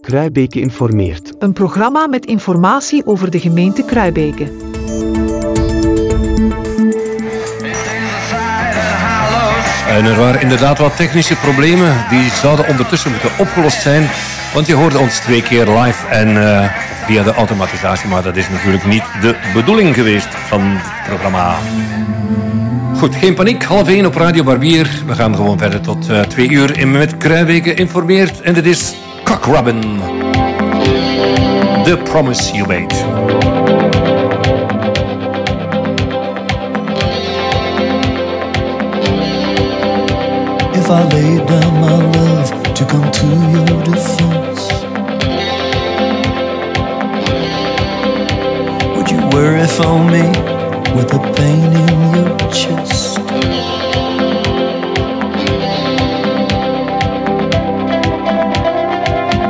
Kruibeke informeert. Een programma met informatie over de gemeente Kruibeke. En er waren inderdaad wat technische problemen. Die zouden ondertussen moeten opgelost zijn. Want je hoorde ons twee keer live en eh, via de automatisatie. Maar dat is natuurlijk niet de bedoeling geweest van het programma. Goed, geen paniek. Half één op Radio Barbier. We gaan gewoon verder tot uh, twee uur in met Kruijweken informeert. En dit is Cock Robin. The Promise You Made. If I laid down my love to come to your defense, would you worry for me with the pain in your chest?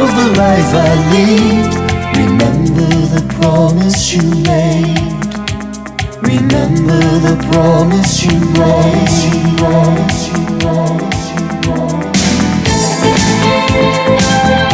of the life I lead. Remember the promise you made. Remember the promise you made. Promise you, promise you, promise you. If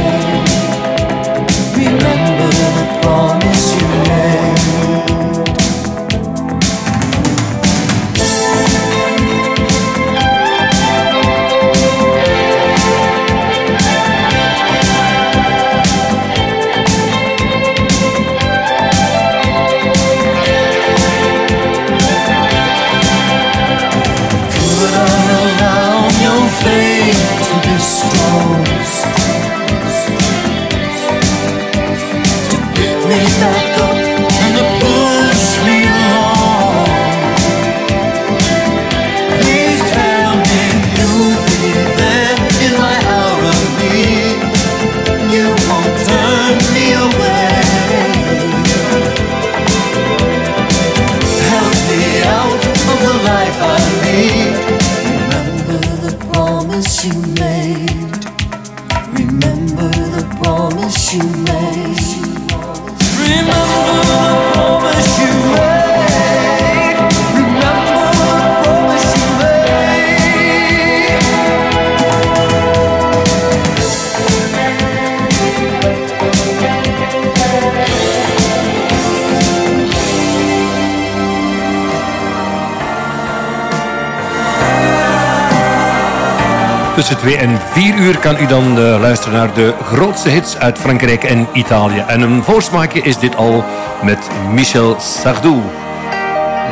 Kan u dan eh, luisteren naar de grootste hits uit Frankrijk en Italië. En een voorsmaakje is dit al met Michel Sardou.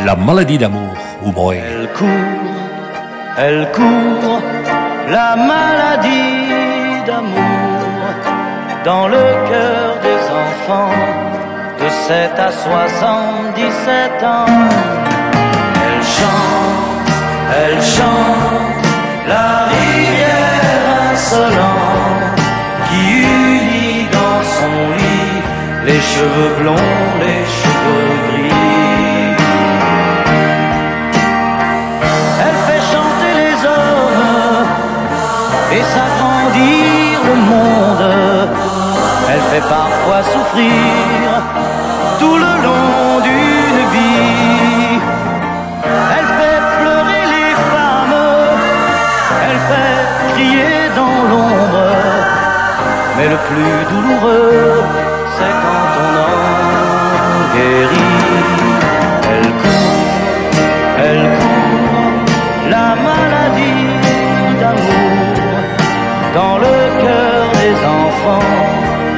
La maladie d'amour. Hoe mooi. Elle court, elle court, la maladie d'amour dans le cœur des enfants de 7 à 77 ans. Elle chante, elle chante, la rivière qui unit dans son lit les cheveux blonds, les cheveux gris. Elle fait chanter les hommes et sa grande grandir le monde. Elle fait parfois souffrir tout le long d'une vie. Elle fait pleurer les femmes, elle fait crier plus douloureux, c'est quand on en guérit. Elle court, elle court, la maladie d'amour dans le cœur des enfants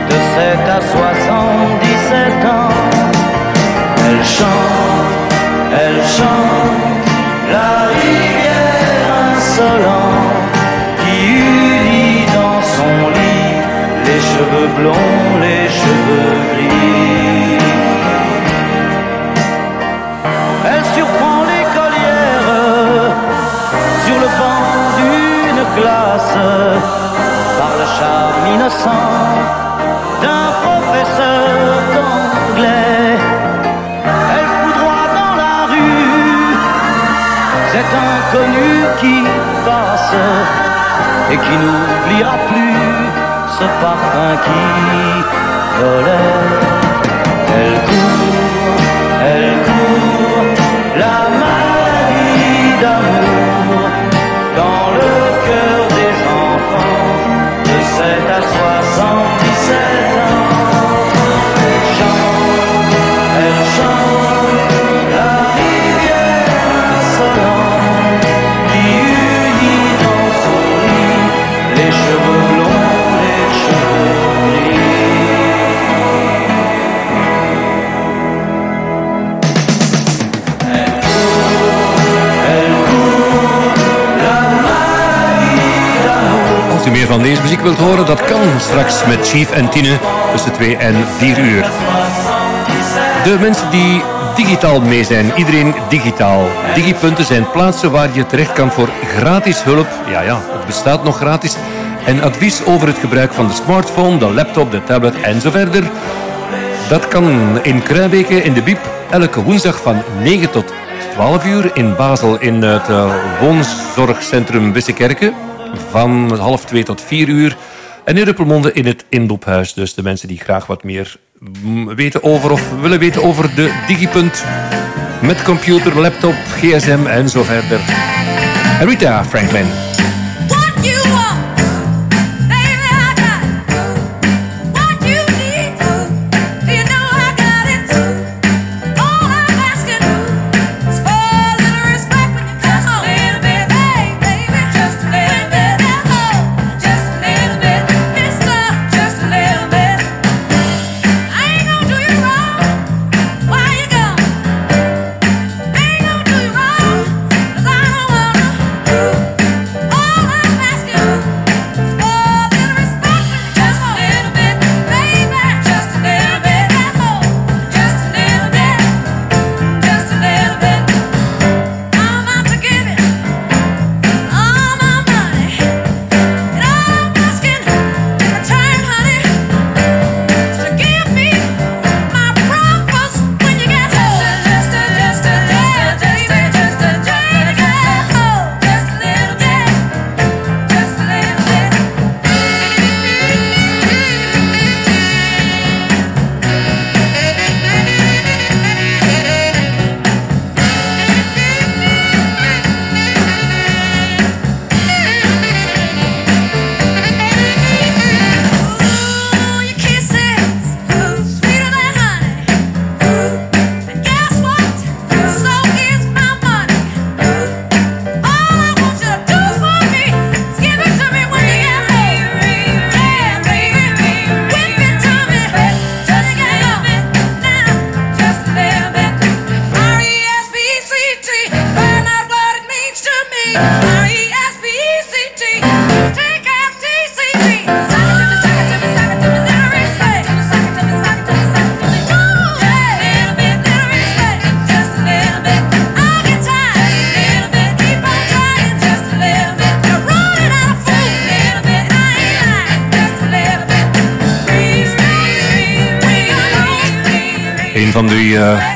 de 7 à 77 ans. Elle chante, elle chante la rivière insolente cheveux blonds, les cheveux gris. Elle surprend l'écolière sur le banc d'une classe par le charme innocent d'un professeur d'anglais. Elle foudroie dans la rue cet inconnu qui passe et qui n'oubliera plus ce parfum qui volait. Elle court, elle court, la maladie d'amour meer van deze muziek wilt horen, dat kan straks met Chief en Tine tussen 2 en 4 uur. De mensen die digitaal mee zijn, iedereen digitaal. Digipunten zijn plaatsen waar je terecht kan voor gratis hulp. Ja, ja, het bestaat nog gratis. En advies over het gebruik van de smartphone, de laptop, de tablet en zo verder. Dat kan in Kruibeke in de Biep elke woensdag van 9 tot 12 uur. In Basel in het eh, woonzorgcentrum Wissekerke van half 2 tot 4 uur. En in Ruppelmonde in het inloophuis. Dus de mensen die graag wat meer mm, weten over of willen weten over de Digipunt. Met computer, laptop, gsm en zo verder. Rita Franklin.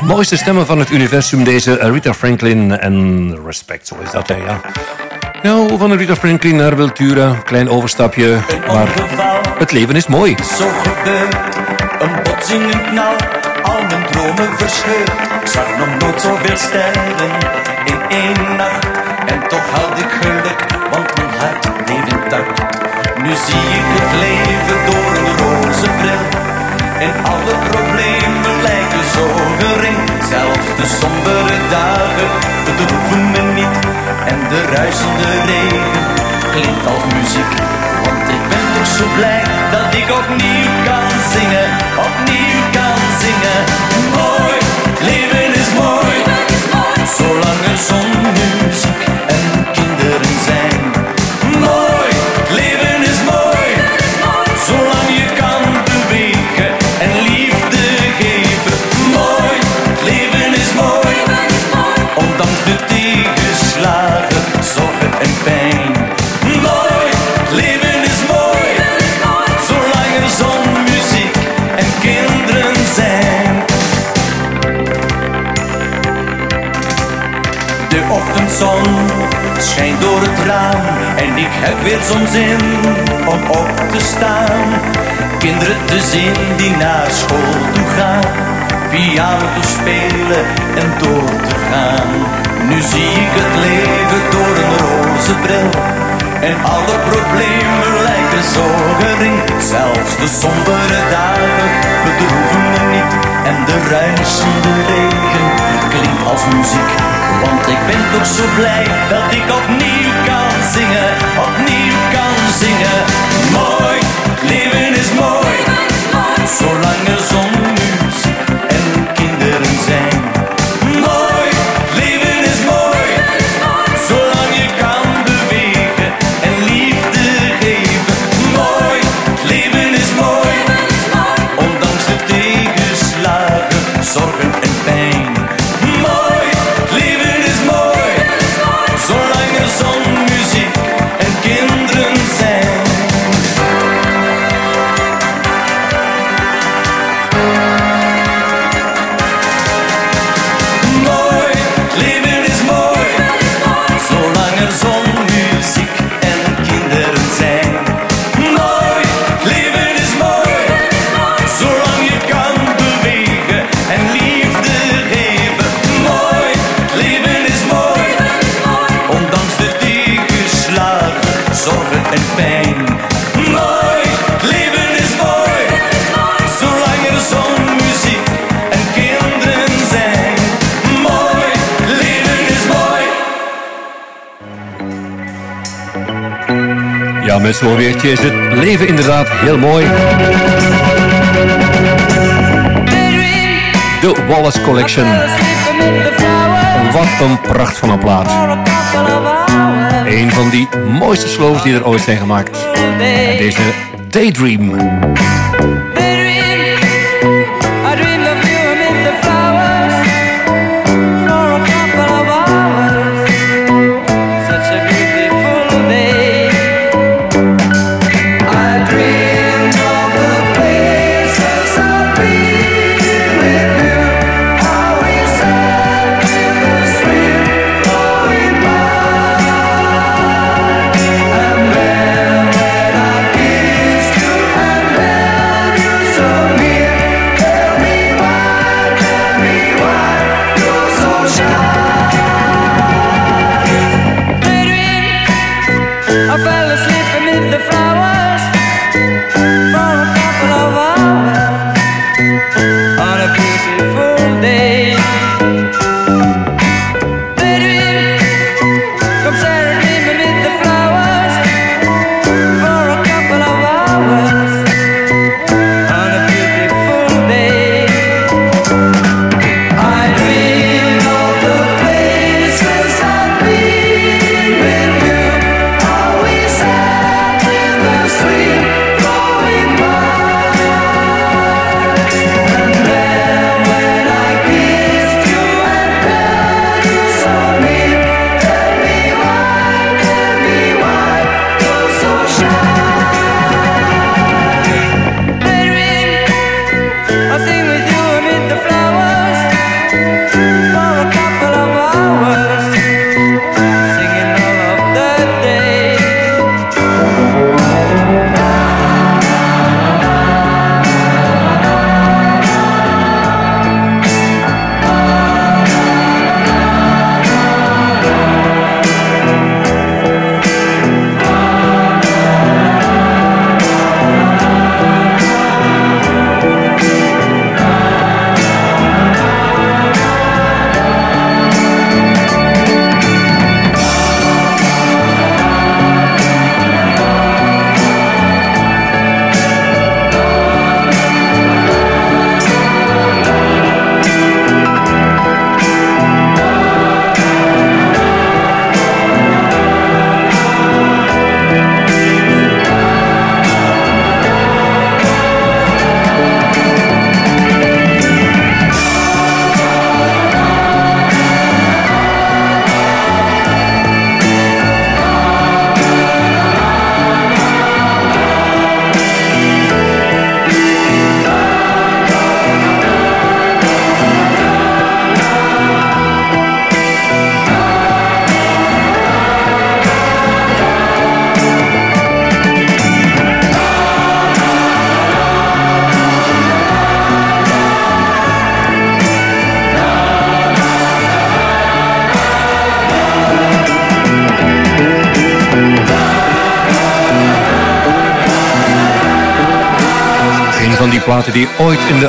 Mooiste stemmen van het universum, deze Rita Franklin. En respect, zo is dat, hè, ja. Nou, van Rita Franklin naar Wiltura. Klein overstapje, maar het leven is mooi. Zo gebeurt een botsing, een knal, al mijn dromen verscheurd. Ik zag nog nooit zoveel sterren in één nacht. En toch had ik geluk, want mijn hart bleef intact. Nu zie ik het leven door een roze bril. En alle problemen lijken zo gering. Zelfs de sombere dagen bedroeven me niet. En de ruisende regen klinkt als muziek. Want ik ben toch zo blij dat ik opnieuw kan zingen. Opnieuw kan zingen. Mooi, leven is mooi. Zolang er zon, ik heb weer zo'n zin om op te staan. Kinderen te zien die naar school toe gaan, piano te spelen en door te gaan. Nu zie ik het leven door een roze bril en alle problemen lijken zo gering. Zelfs de sombere dagen bedroeven me niet en de ruisende regen klinkt als muziek. Want ik ben toch zo blij dat ik opnieuw kan zingen, opnieuw kan zingen. Mooi, leven is mooi, zolang er zon, met zo'n weertje is het leven inderdaad heel mooi. De Wallace Collection. Wat een pracht van een plaat. Een van die mooiste slows die er ooit zijn gemaakt. En deze Daydream.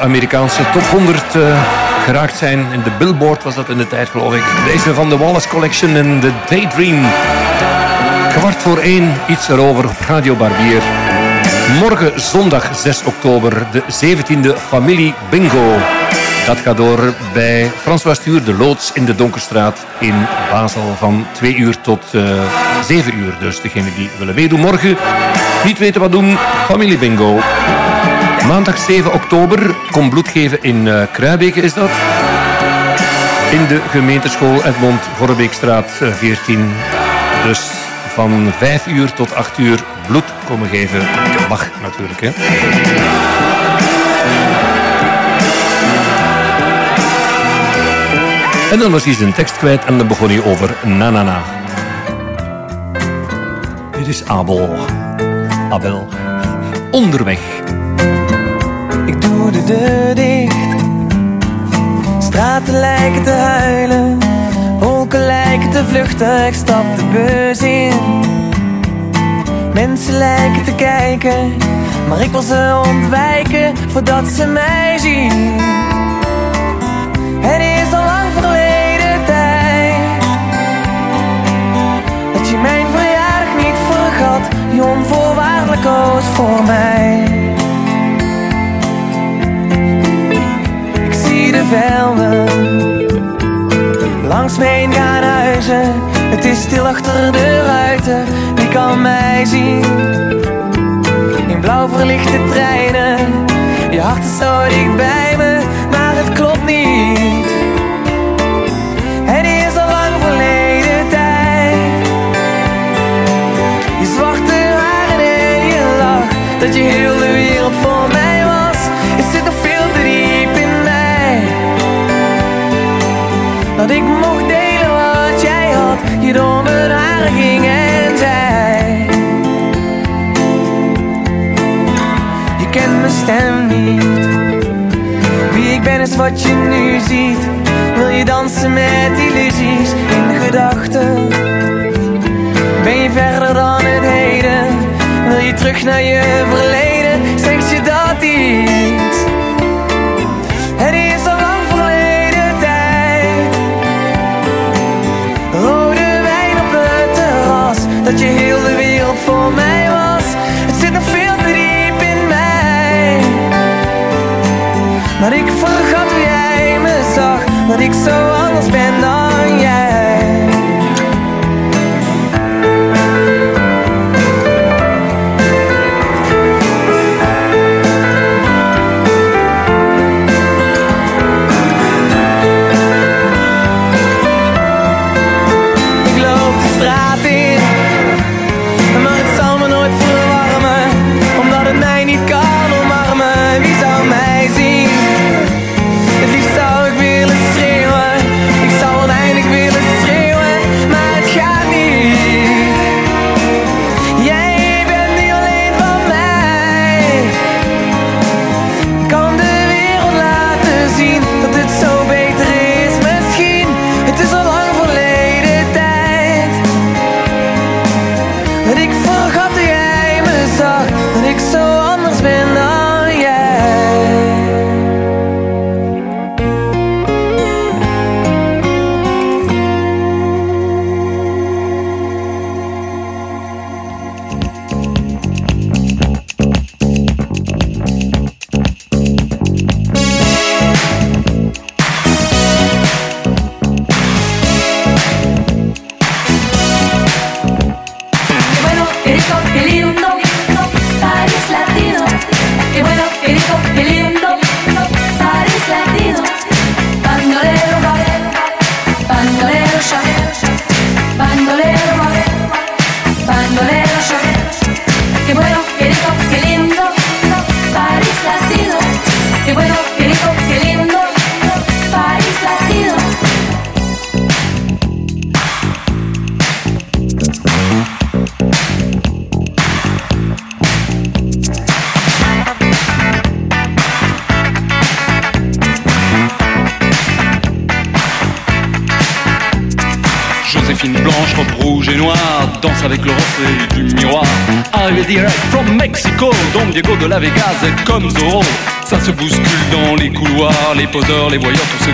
Amerikaanse top 100 uh, geraakt zijn. In de Billboard was dat in de tijd, geloof ik. Deze van de Wallace Collection en de Daydream. Kwart voor één, iets erover op Radio Barbier. Morgen zondag 6 oktober, de 17e Familie Bingo. Dat gaat door bij François Stuur, de loods in de Donkerstraat in Basel van 2 uur tot uh, 7 uur. Dus degenen die willen meedoen morgen, niet weten wat doen, Familie Bingo. Maandag 7 oktober, kom bloed geven in uh, is dat. In de gemeenteschool Edmond Vorbeekstraat 14. Dus van 5 uur tot 8 uur bloed komen geven. Mag natuurlijk, hè. En dan was hij zijn tekst kwijt en dan begon hij over na na na. Dit is Abel. Abel. Onderweg. De dicht. Straten lijken te huilen. Wolken lijken te vluchten. Ik stap de bus in. Mensen lijken te kijken. Maar ik wil ze ontwijken voordat ze mij zien. Het is al lang verleden tijd Dat je mijn verjaardag niet vergat Die onvoorwaardelijk koos voor mij de velden. Langs me heen gaan huizen. Het is stil achter de ruiten. Wie kan mij zien? In blauw verlichte treinen. Je hart is zo dicht bij me Maar het klopt niet. Het is al lang verleden tijd. Je zwarte haren en je lach Dat je heel wie ik ben is wat je nu ziet. Wil je dansen met illusies in gedachten? Ben je verder dan het heden? Wil je terug naar je verleden? Zeg je dat iets? Het is al lang verleden tijd. Rode wijn op het terras Dat je heel de wereld voor mij zag Dat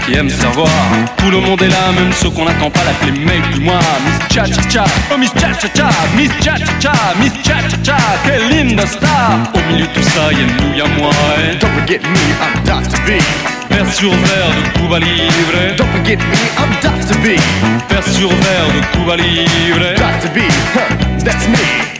qui aiment savoir. Tout le monde est là, même ceux qu'on n'attend pas, l'appeler mec du mois. Miss Cha Cha Cha, oh Miss Cha Cha Cha, Miss Cha Cha Cha, Miss Cha Cha Cha, quelle linda star. Au milieu de tout ça, y'a nous, y'a moi. Et Don't forget me, I'm Dr. B. verre sur verre de Cuba Libre. Don't forget me, I'm Dr. B. Verre sur verre de Cuba Libre. Dr. B, huh, that's me.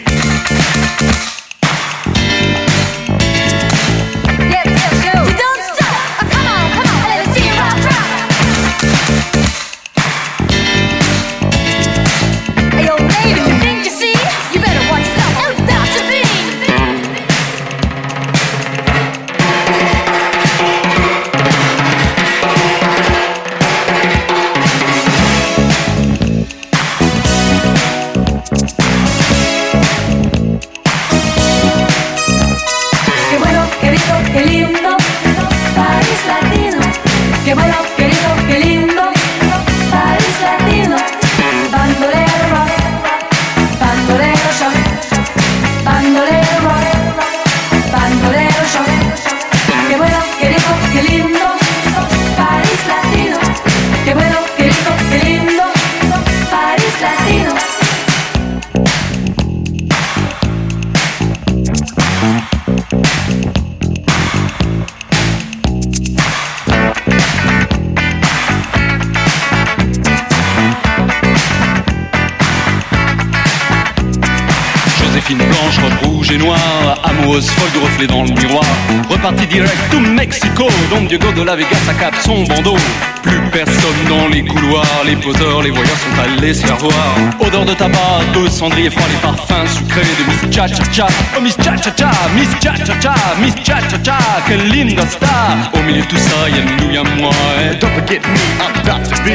Amoureuse folle du reflet dans le miroir. Reparti direct to Mexico, Don Diego de la Vegas à son bandeau. Plus personne dans les couloirs, les poseurs, les voyeurs sont allés se faire voir. Odeur de tabac, de cendrier froid, les parfums sucrés de Miss Cha Cha Cha. Oh Miss Cha Cha Cha, Miss Cha Cha Cha, Miss Cha Cha Cha, quelle linda star. Au milieu de tout ça, y'a nous, y'a moi. Et Don't forget me, I'm Dr. B.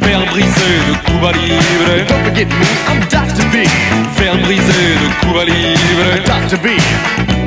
verre brisé de Cuba Libre. Don't forget me, I'm Dr. B. Verre brisé de Cuba Libre. Dr. B,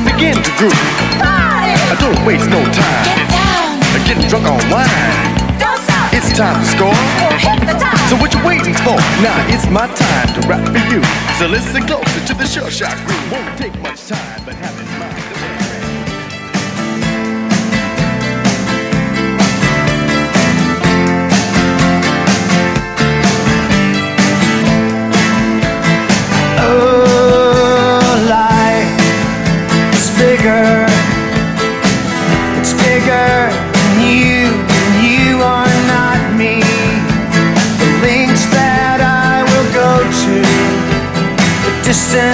and begin to groove. Party. Uh, Don't waste no time Get down. uh, getting drunk on wine. Don't stop. It's time to score. Hit the top. So what you waiting for? Now it's my time to rap for you. So listen closer to the sure shot groove. Won't take much time, but have in the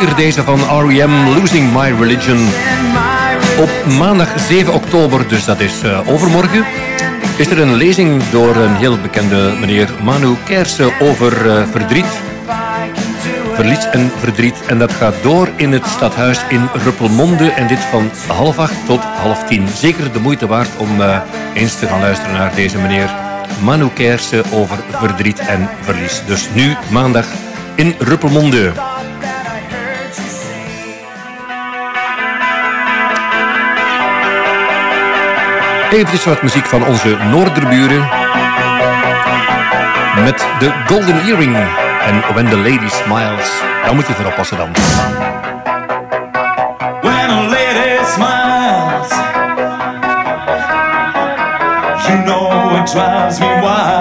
Zeker deze van R.E.M. Losing My Religion. Op maandag 7 oktober, dus dat is eh, overmorgen... is er een lezing door een heel bekende meneer Manu Kersen over eh, verdriet. Verlies en verdriet. En dat gaat door in het stadhuis in Ruppelmonde. En dit van half acht tot half tien. Zeker de moeite waard om eh, eens te gaan luisteren naar deze meneer Manu Kersen over verdriet en verlies. Dus nu maandag in Ruppelmonde. Eventjes wat muziek van onze Noorderburen. Met de Golden Earring. En When the Lady Smiles. Dan moet je voor oppassen dan. When a lady smiles You know it drives me wild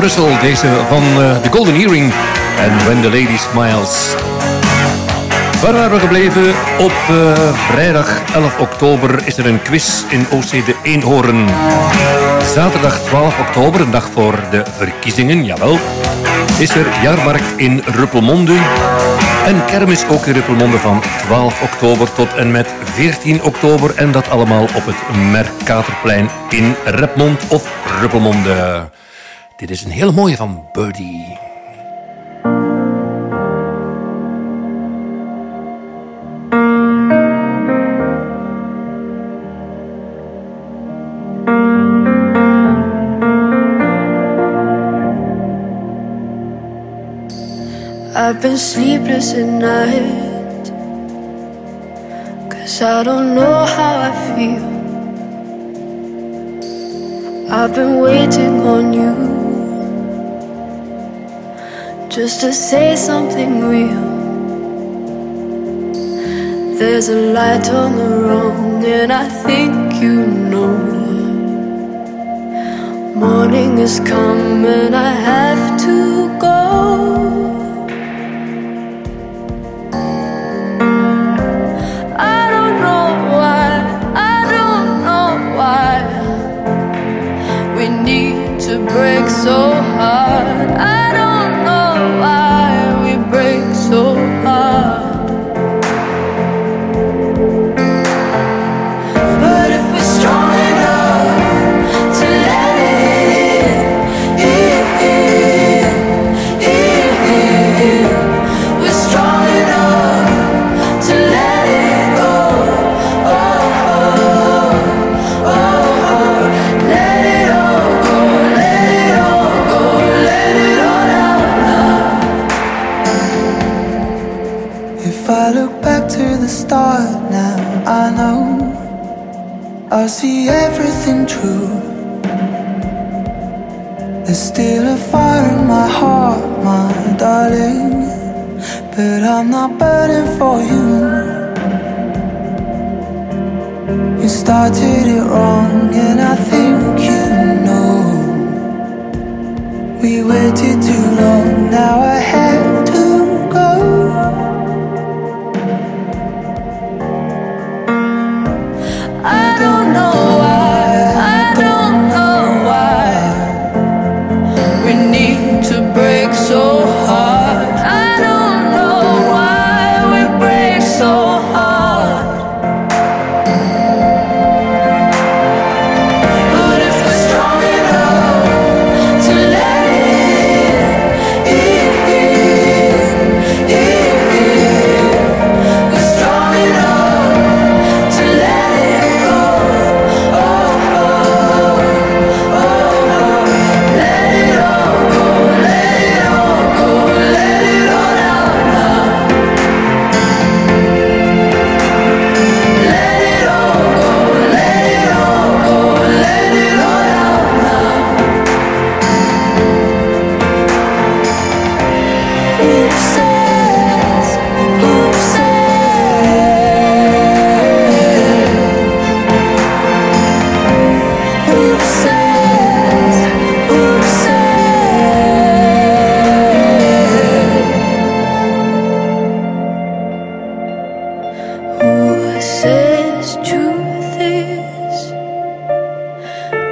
Brussel, deze van eh, The Golden Earring en When the Lady Smiles. Waar waren we gebleven? Op eh, vrijdag 11 oktober is er een quiz in OC de Eenhoorn. Zaterdag 12 oktober, een dag voor de verkiezingen, jawel, is er jaarmarkt in Ruppelmonde. En kermis ook in Ruppelmonde van 12 oktober tot en met 14 oktober. En dat allemaal op het Mercatorplein in Repmond of Ruppelmonde. Dit is een hele mooie van Birdie. I've been sleepless at night. Cause I don't know how I feel. I've been waiting on you Just to say something real. There's a light on the wrong And I think you know Morning is come and I have to go I'm not burning for you. You started it wrong, and I think you know. We waited too long, now I have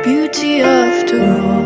beauty after all?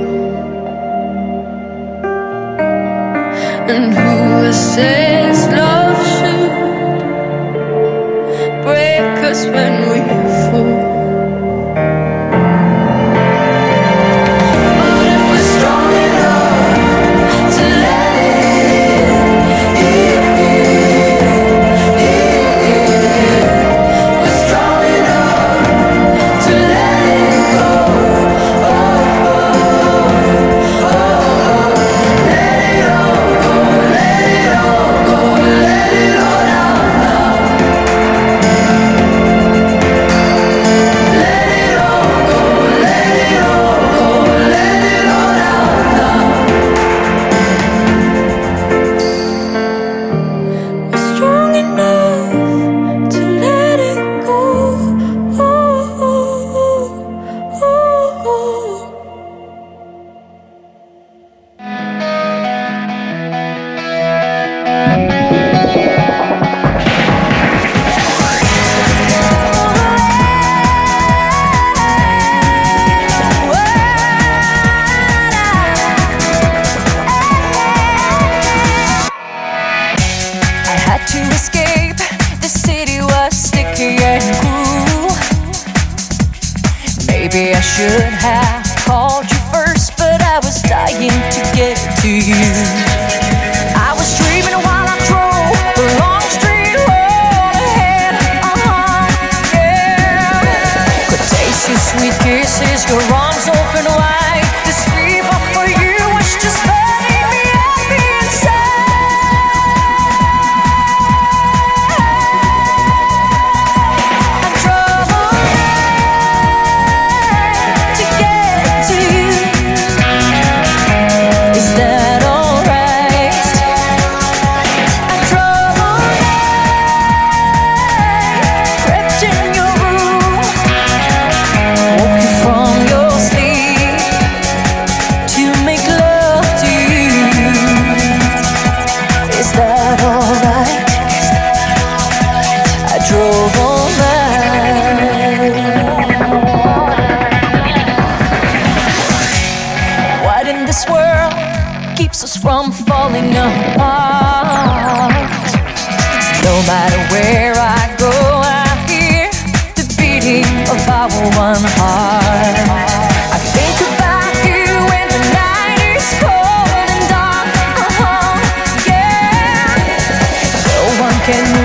que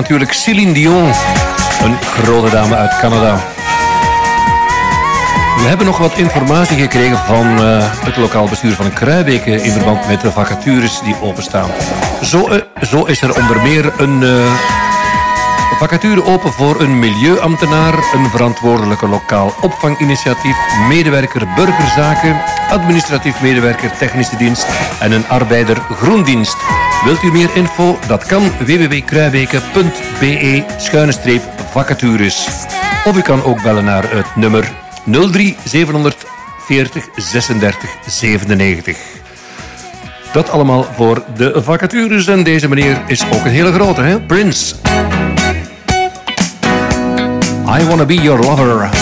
natuurlijk Céline Dion. Een grote dame uit Canada. We hebben nog wat informatie gekregen van eh, het lokaal bestuur van Kruijbeke in verband met de vacatures die openstaan. Zo, eh, zo is er onder meer een eh, vacature open voor een milieuambtenaar, een verantwoordelijke lokaal opvanginitiatief, medewerker burgerzaken, administratief medewerker technische dienst en een arbeider groendienst. Wilt u meer info? Dat kan www.kruiweken.be-vacatures. Of u kan ook bellen naar het nummer 03 740 36 97. Dat allemaal voor de vacatures. En deze meneer is ook een hele grote, hè? Prince. I Wanna Be Your Lover.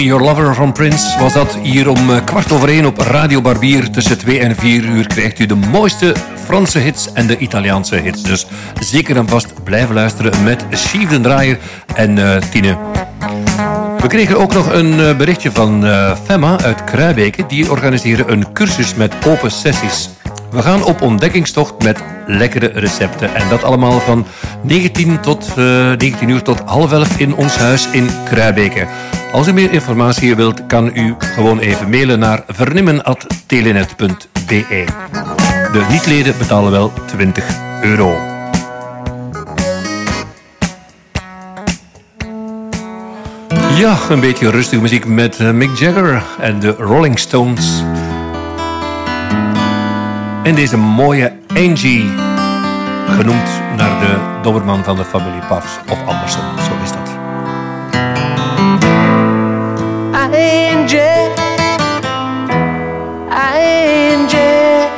Be Your Lover van Prince was dat hier om eh, kwart over één op Radio Barbier. Tussen twee en vier uur krijgt u de mooiste Franse hits en de Italiaanse hits. Dus zeker en vast blijven luisteren met Chief den Draaier en eh, Tine. We kregen ook nog een eh, berichtje van eh, Femma uit Kruibeke. Die organiseren een cursus met open sessies. We gaan op ontdekkingstocht met lekkere recepten. En dat allemaal van 19, tot, eh, 19 uur tot half 11 in ons huis in Kruibeke. Als u meer informatie wilt, kan u gewoon even mailen naar vernimmen.telenet.be. De niet-leden betalen wel 20 euro. Ja, een beetje rustige muziek met eh, Mick Jagger en de Rolling Stones. En deze mooie Angie, genoemd naar de doberman van de familie Pafs, of andersom, zo is dat. Angie, Angie,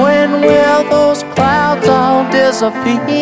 when will those clouds all disappear?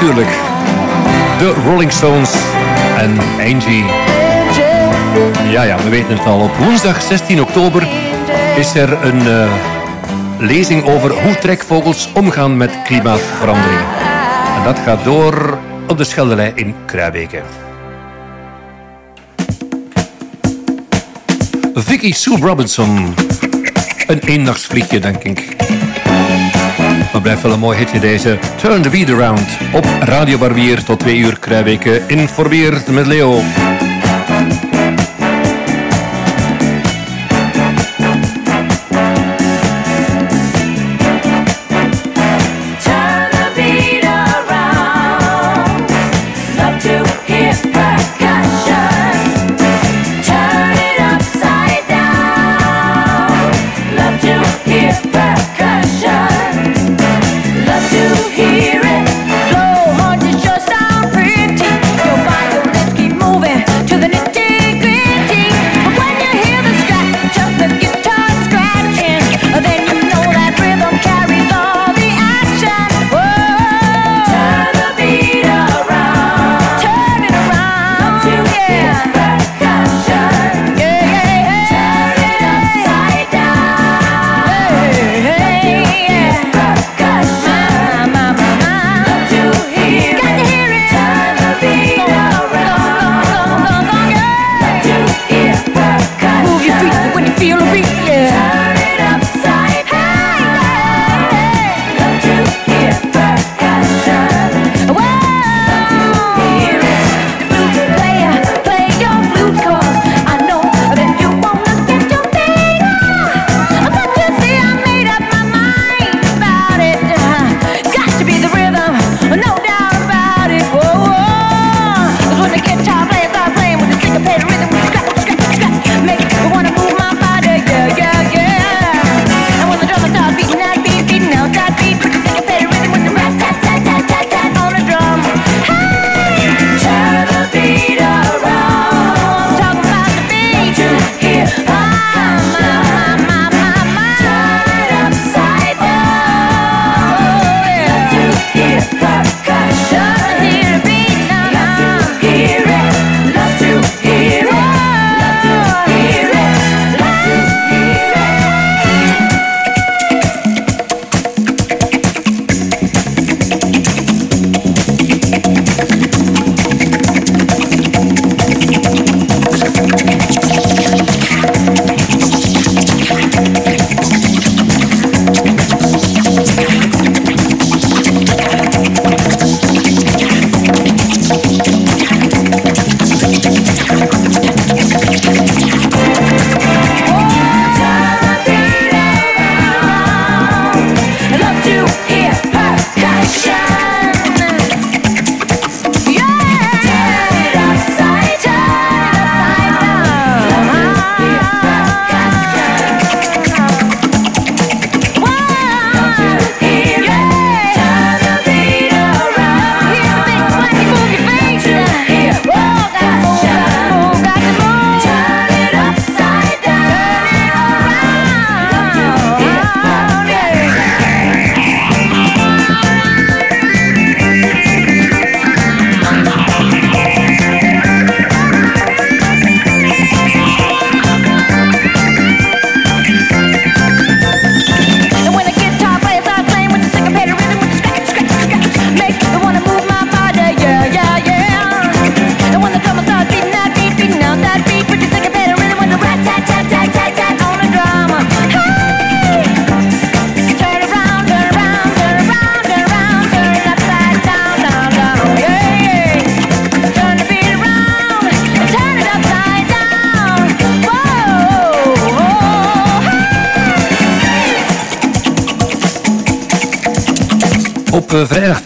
natuurlijk de Rolling Stones en Angie. Ja, ja, we weten het al. Op woensdag 16 oktober is er een eh, lezing over hoe trekvogels omgaan met klimaatverandering. En dat gaat door op de Schelderij in Kruijbeke. Vicky Sue Robinson. Een eendagsvliegje, denk ik maar blijft wel een mooi hitje deze. Turn the Beat Around op Radio Barbier tot twee uur Kruijweken eh, informeert met Leo.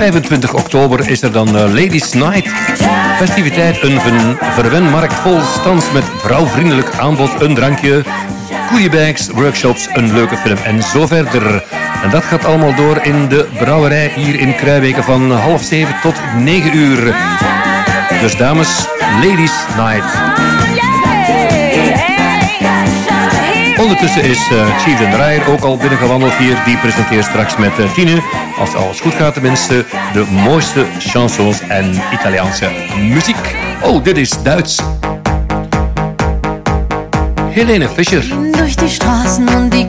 25 oktober is er dan eh, Ladies Night. Festiviteit, een verwenmarkt vol stands met vrouwvriendelijk aanbod, een drankje, koeienbags, workshops, een leuke film en zo verder. En dat gaat allemaal door in de brouwerij hier in Kruijweken van half zeven tot negen uur. Dus dames, Ladies Night. Ondertussen is eh, uh, Chief en Draaier ook al binnengewandeld hier. Die presenteert straks met uh, Tine, als alles goed gaat tenminste, de mooiste chansons en Italiaanse muziek. Oh, dit is Duits. Helene Fischer. Durch die Straßen und die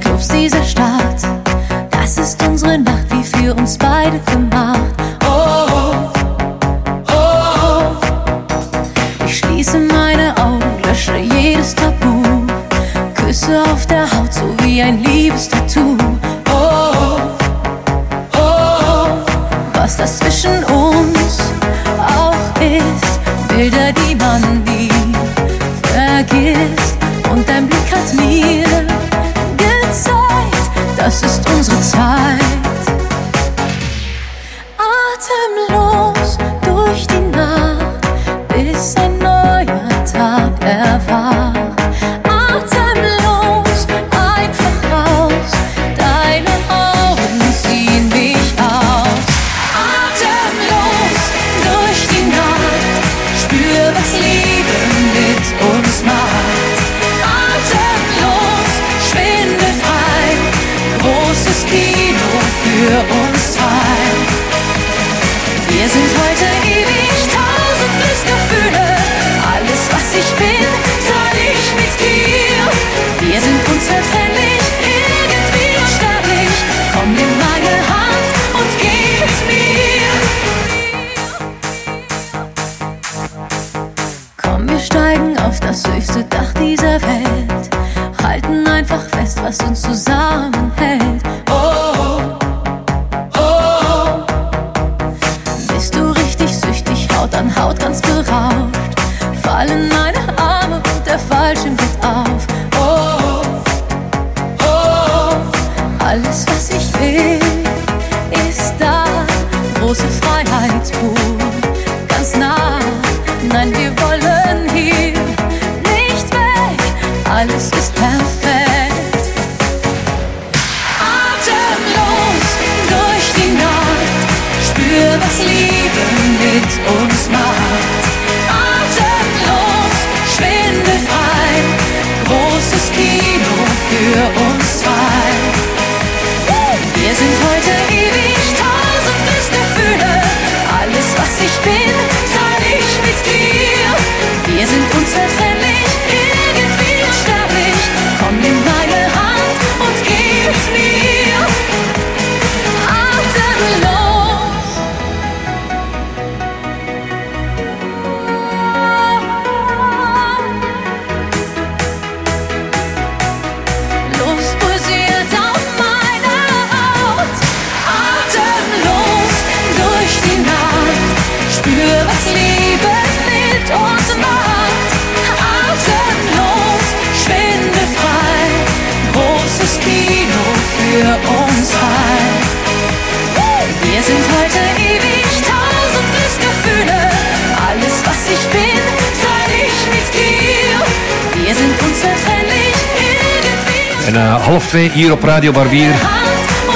hier op Radio Barbier.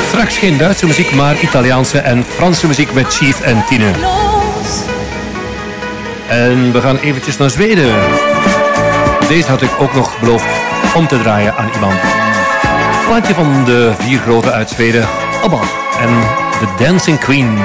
Straks geen Duitse muziek, maar Italiaanse en Franse muziek met Chief en Tine. En we gaan eventjes naar Zweden. Deze had ik ook nog beloofd om te draaien aan iemand. Plaatje van de vier grote uit Zweden, ABBA en The Dancing Queen.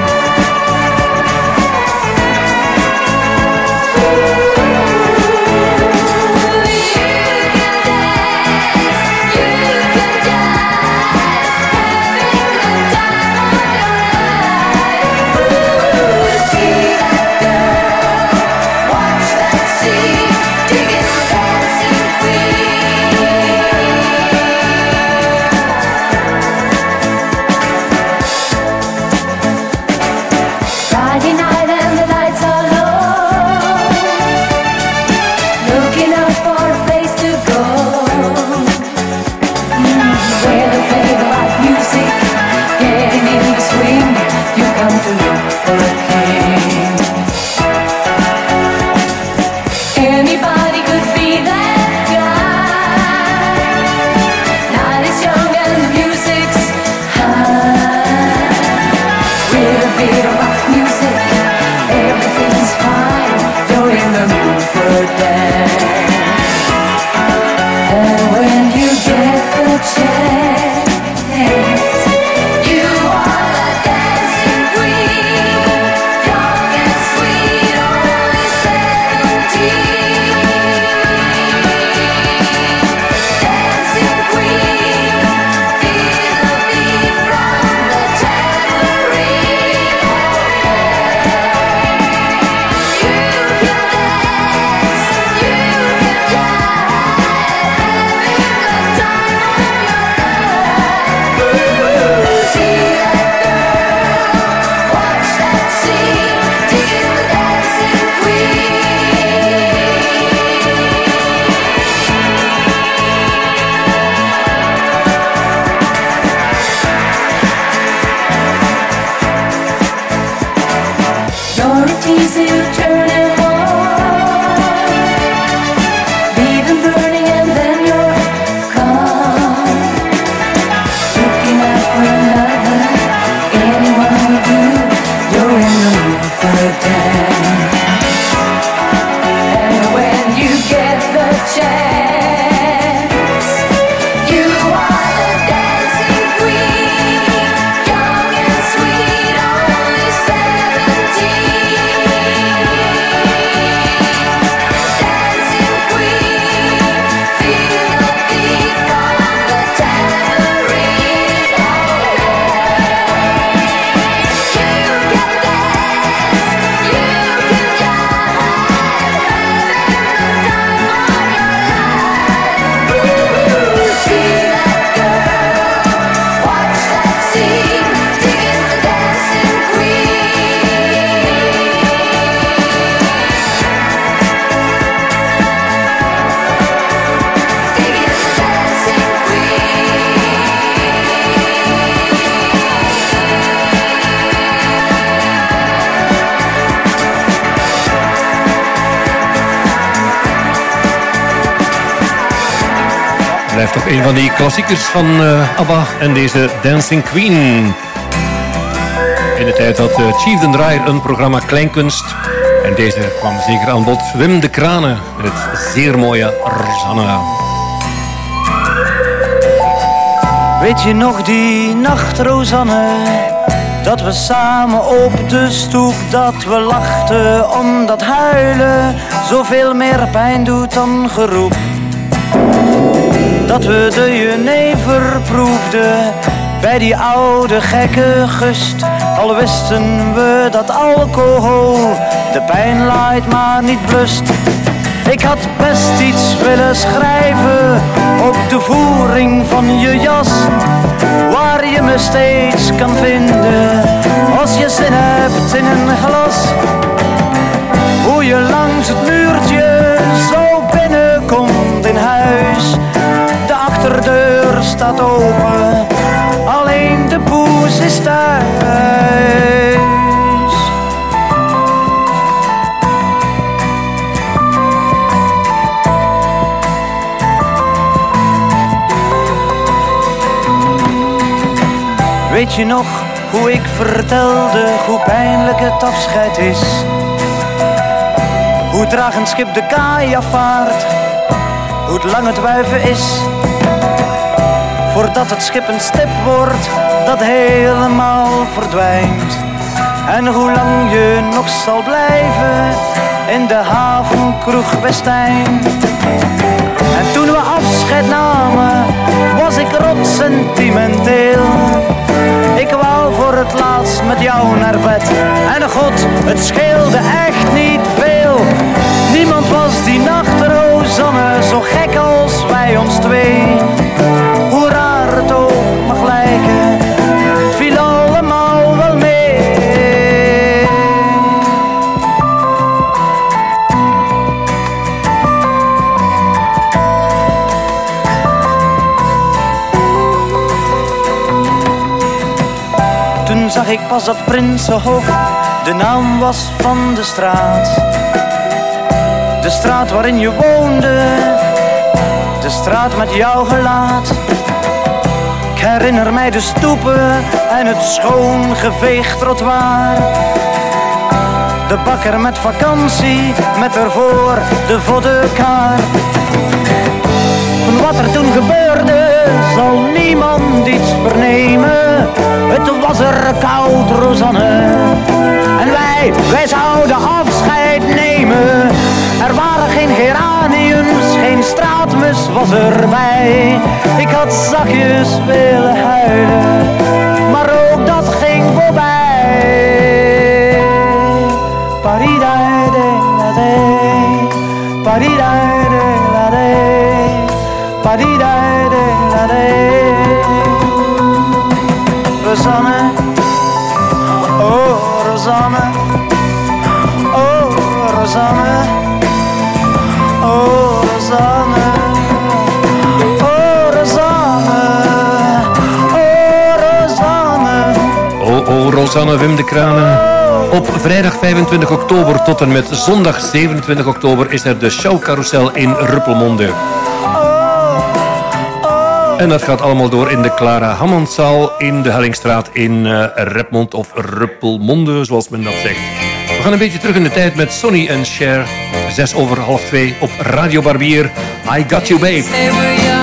Van die klassiekers van eh, ABBA en deze Dancing Queen. In de tijd had eh, Chief den Draaier een programma Kleinkunst. En deze kwam zeker aan bod. Wim de Kranen met het zeer mooie Rosanna. Weet je nog die nacht, Rosanne? Dat we samen op de stoep, dat we lachten omdat huilen zoveel meer pijn doet dan geroep. Dat we de jenever proefden bij die oude gekke gust. Al wisten we dat alcohol de pijn laait maar niet blust. Ik had best iets willen schrijven op de voering van je jas. Waar je me steeds kan vinden als je zin hebt in een glas. Hoe je langs het muurtje staat alleen de poes is thuis. Weet je nog hoe ik vertelde hoe pijnlijk het afscheid is? Hoe traag een schip de kaai afvaart, hoe lang het wuiven is. Voordat het schip een stip wordt dat helemaal verdwijnt. En hoe lang je nog zal blijven in de havenkroeg Westijn. En toen we afscheid namen, was ik rot sentimenteel. Ik wou voor het laatst met jou naar bed. En god, het scheelde echt niet veel. Niemand was die nacht, Rosanne, zo gek als wij ons twee. Zag ik pas dat Prinsenhof de naam was van de straat. De straat waarin je woonde, de straat met jouw gelaat. Ik herinner mij de stoepen en het schoon geveegd trottoir. De bakker met vakantie, met ervoor de voddenkaart. Wat er toen gebeurde, zal niemand iets vernemen. Het was er koud, Rosanne. En wij, wij zouden afscheid nemen. Er waren geen geraniums, geen straatmus was erbij. Ik had zachtjes willen huilen, maar ook dat ging voorbij. Paridai-de-la-de, paridai-de-la-de. Rosanne, oh Rosanne, oh Rosanne, oh Rosanne, oh Rosanne, oh. Oh, oh, Wim de Kranen. Op vrijdag 25 oktober tot en met zondag 27 oktober is er de showcarousel in Ruppelmonde. En dat gaat allemaal door in de Clara Hammondzaal in de Hellingstraat in eh Repmond of Ruppelmonde, zoals men dat zegt. We gaan een beetje terug in de tijd met Sonny en Cher. Zes over half twee op Radio Barbier. I Got You Babe.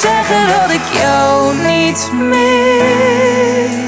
Zeggen dat ik jou niet mis.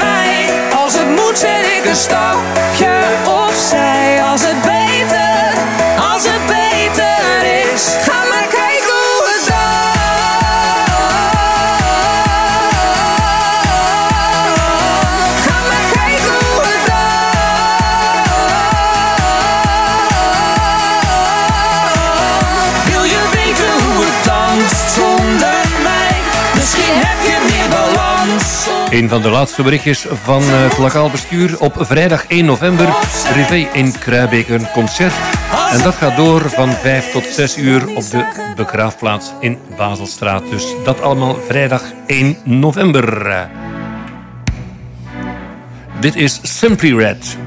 Een stapje opzij. Een van de laatste berichtjes van eh, het lokaal bestuur. Op vrijdag 1 november, Rivé in Kruibeke, een concert. En dat gaat door van 5 tot 6 uur op de begraafplaats in Baselstraat. Dus dat allemaal vrijdag 1 november. Dit is Simply Red.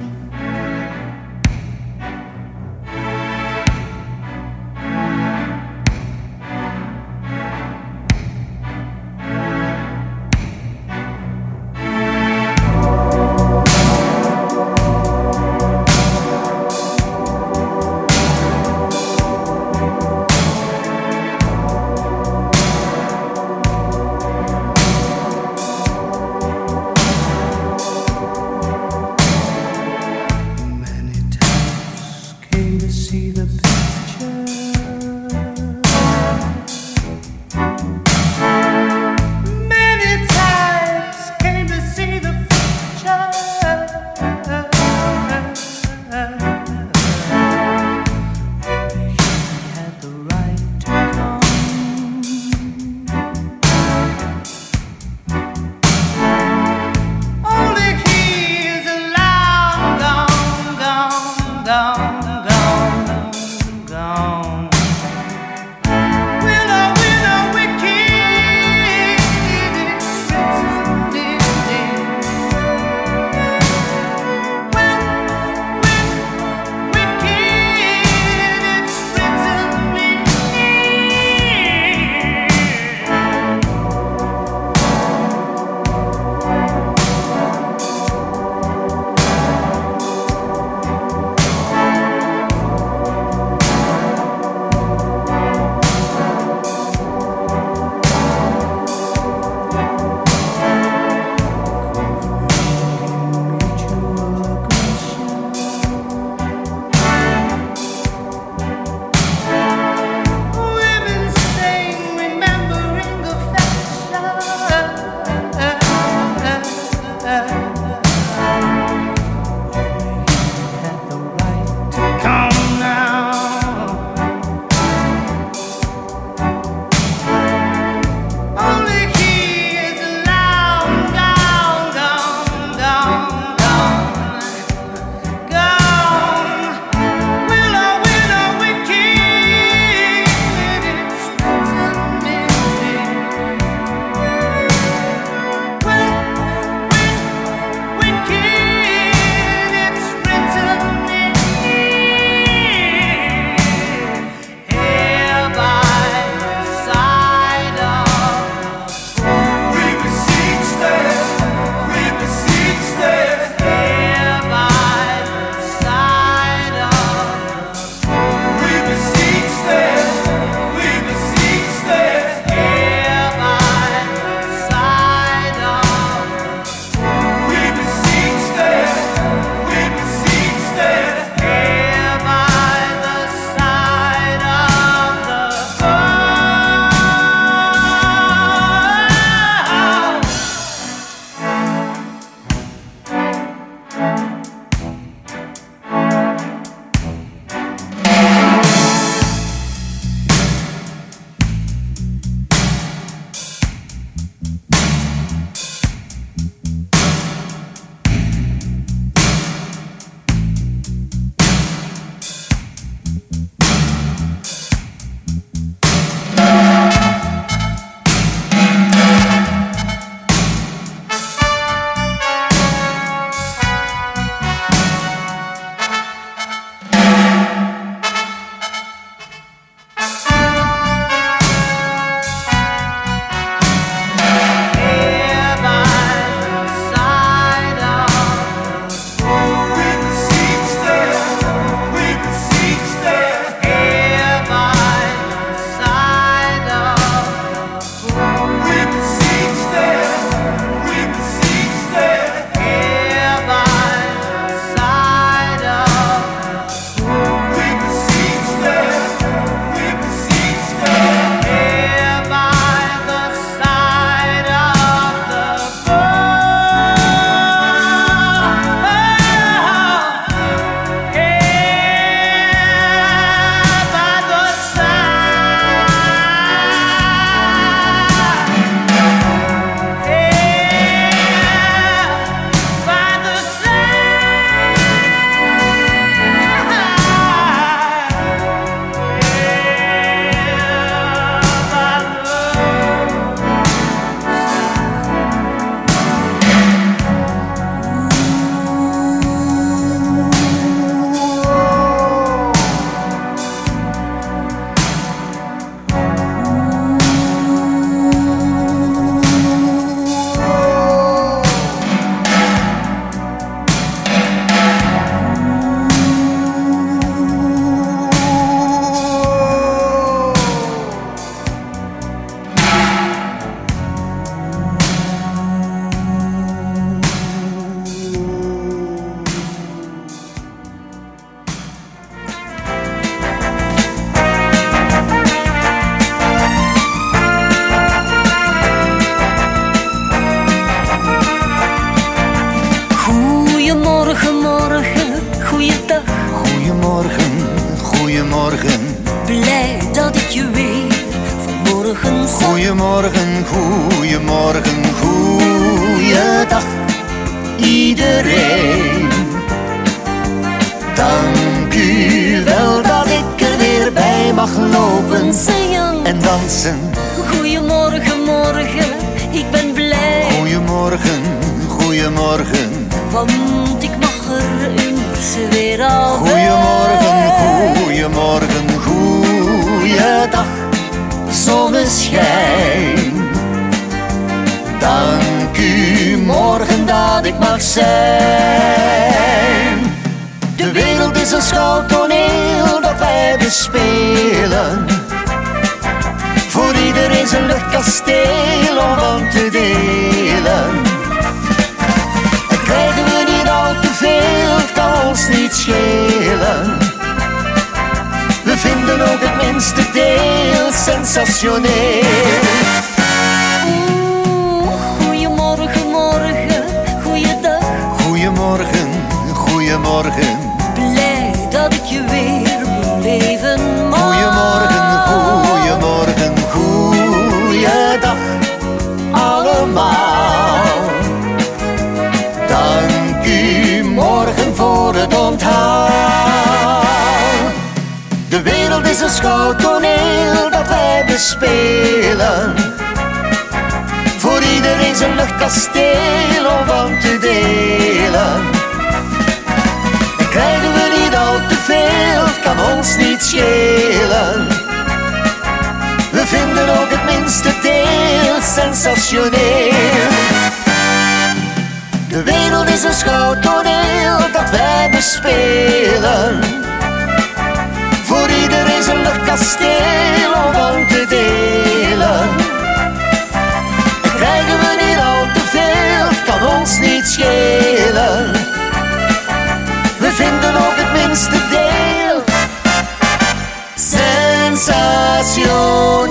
nación.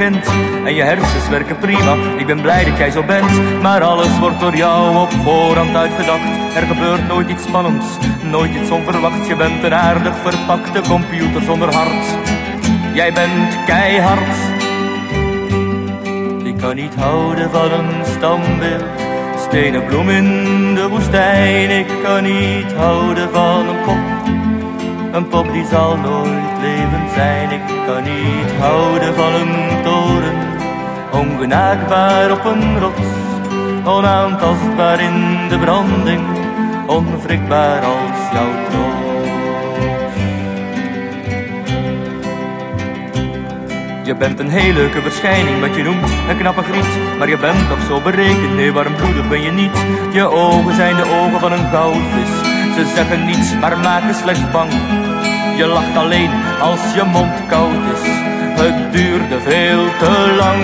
en je hersens werken prima. Ik ben blij dat jij zo bent, maar alles wordt door jou op voorhand uitgedacht. Er gebeurt nooit iets spannends, nooit iets onverwachts. Je bent een aardig verpakte computer zonder hart. Jij bent keihard. Ik kan niet houden van een standbeeld stenen bloem in de woestijn. Ik kan niet houden van een kop. Een pop die zal nooit levend zijn. Ik kan niet houden van een toren. Ongenaakbaar op een rots. Onaantastbaar in de branding. Onwrikbaar als jouw trots. Je bent een heel leuke verschijning, wat je noemt een knappe griet. Maar je bent toch zo berekend, nee, warmbloedig ben je niet. Je ogen zijn de ogen van een goudvis ze zeggen niets, maar maken slechts bang. Je lacht alleen als je mond koud is. Het duurde veel te lang.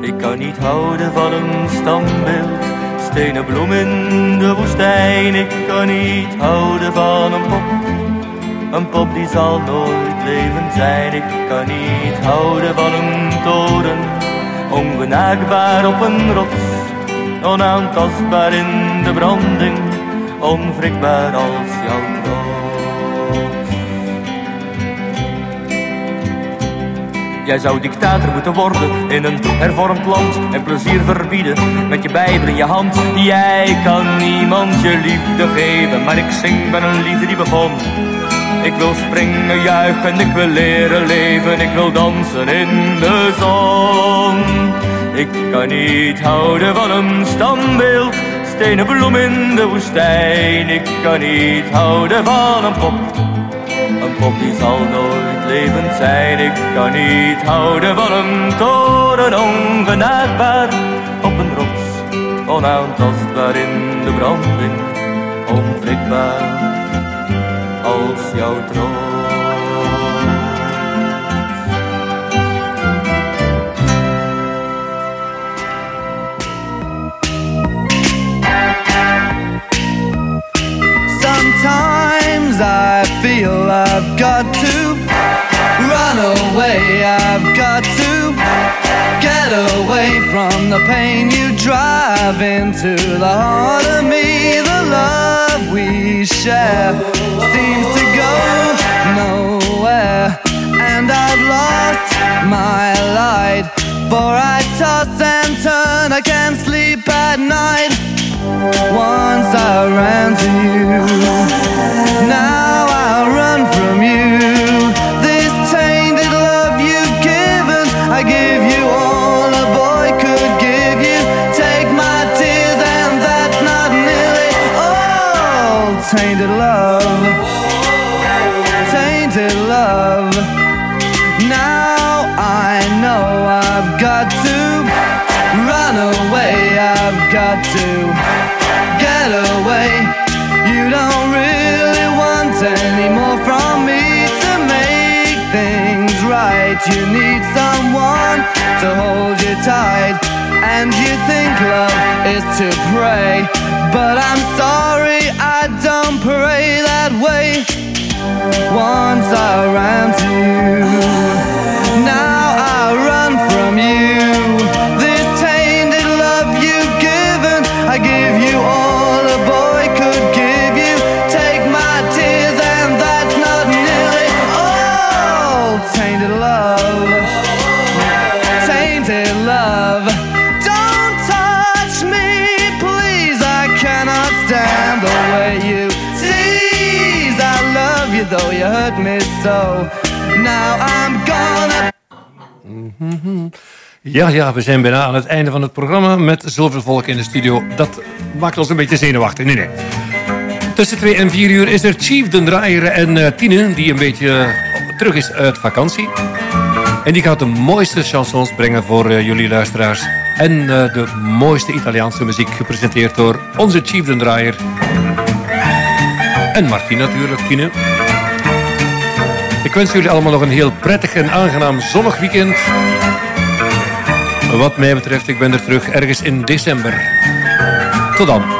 Ik kan niet houden van een standbeeld. Stenen bloem in de woestijn. Ik kan niet houden van een pop. Een pop die zal nooit levend zijn. Ik kan niet houden van een toren. Ongenaakbaar op een rots. Onaantastbaar in de branding. Onwrikbaar als jouw trots. Jij zou dictator moeten worden in een hervormd land en plezier verbieden met je bijbel in je hand. Jij kan niemand je liefde geven, maar ik zing bij een liefde die begon. Ik wil springen, juichen, ik wil leren leven, ik wil dansen in de zon. Ik kan niet houden van een standbeeld, stenen bloem in de woestijn. Ik kan niet houden van een pop een pop die zal nooit levend zijn. Ik kan niet houden van een toren ongenaakbaar op een rots. Onaantastbaar in de branding, onwrikbaar als jouw trots. Feel I've got to run away. I've got to get away from the pain you drive into the heart of me. The love we share seems to go nowhere, and I've lost my light. For I toss and I can't sleep at night. Once I ran to you, now I run from you. This tainted love you've given, I give you all a boy could give you. Take my tears, and that's not nearly all. Tainted love, tainted love. Now I know I've got You need someone to hold you tight. And you think love is to pray. But I'm sorry, I don't pray that way. Once I ran to you, now I run from you. Ja, ja, we zijn bijna aan het einde van het programma met zoveel volk in de studio. Dat maakt ons een beetje zenuwachtig. Nee, nee. Tussen 2 en 4 uur is er Chief den Draaier en eh, Tine, die een beetje eh, terug is uit vakantie. En die gaat de mooiste chansons brengen voor eh, jullie luisteraars. En de mooiste Italiaanse muziek gepresenteerd door onze Chief den Draaier. En Martin natuurlijk, Tine. Ik wens jullie allemaal nog een heel prettig en aangenaam zonnig weekend. Wat mij betreft, ik ben er terug ergens in december. Tot dan.